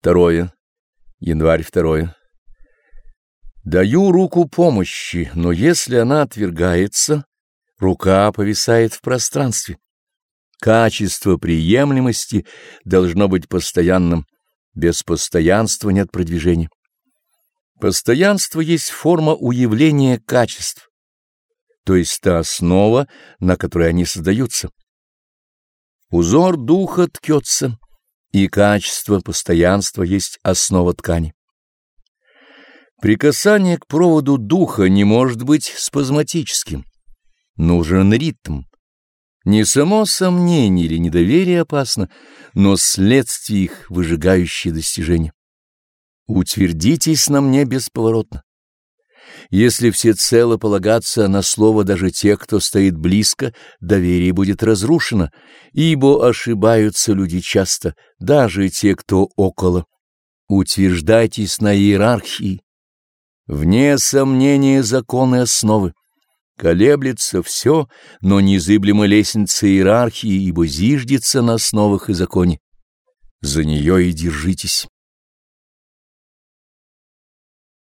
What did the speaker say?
Второе. Январь второе. Даю руку помощи, но если она отвергается, рука повисает в пространстве. Качество приемлемости должно быть постоянным, без постоянства нет продвижения. Постоянство есть форма уявления качеств, то есть та основа, на которой они создаются. Узор духа ткется, и качество постоянства есть основа ткани. Прикасание к проводу духа не может быть спазматическим. Нужен ритм. Не само сомнение или недоверие опасно, но следствие их выжигающее достижение. Утвердитесь на мне бесповоротно. Если всецело полагаться на слово даже тех, кто стоит близко, доверие будет разрушено, ибо ошибаются люди часто, даже те, кто около. Утверждайтесь на иерархии. Вне сомнения законы основы. Колеблется все, но незыблема лестница иерархии, ибо зиждется на основах и законе. За нее и держитесь.